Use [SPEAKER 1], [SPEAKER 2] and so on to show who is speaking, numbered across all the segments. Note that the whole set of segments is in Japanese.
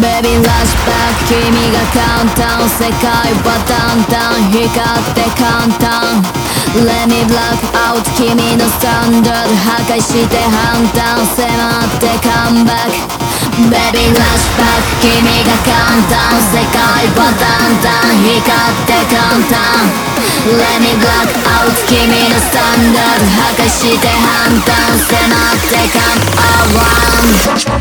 [SPEAKER 1] ベビーラッシュバック君が簡単世界はだんだん光って簡単。Let me block out. 君のスタンダード。破壊して判断迫ってカムバック。ベビーラッシュバック君が簡単世界はだんだん光って簡単。Let me block out. 君のスタンダード。破壊して判断迫ってカムアワン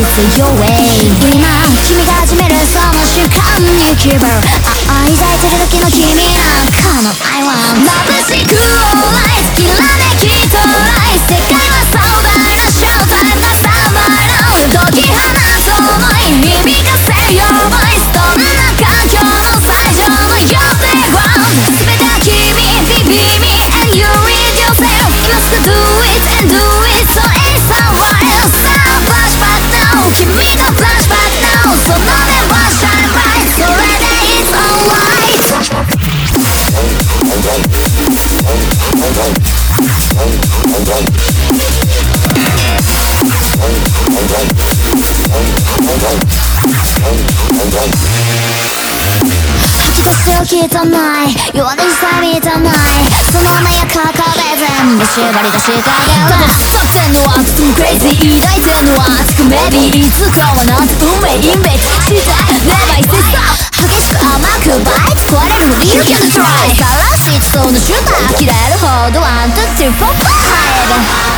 [SPEAKER 2] It's your way 今君が始めるその瞬間に気分あ愛抱いてる時の君なんかの I want
[SPEAKER 1] 眩しくオ
[SPEAKER 2] 吐き出せよ汚い弱音さえ満たないその甘やかかで全部縛り出してあげる
[SPEAKER 1] ただ作戦のはとても crazy 抱いてんのは熱く maybe いつかはなんて運命インベイトしたい Never is this up
[SPEAKER 2] 激しく甘くバイト壊れるの You can try からしそのシューター切れるほどワンツーツーフォーファイブ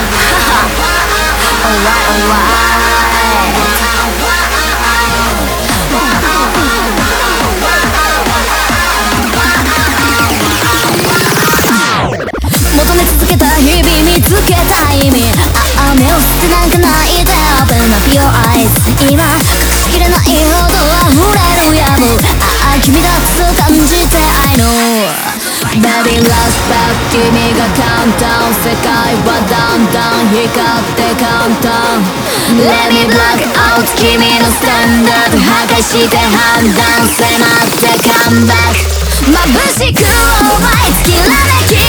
[SPEAKER 1] 求め続けた日々見つけた意味。
[SPEAKER 2] あ目を捨てなんかないで。Know
[SPEAKER 1] Baby last back 君が簡単世界はだんだん光って簡単。Let me black out 君のスタンダード破壊して判断迫ってカムバック眩しくオーライきらめき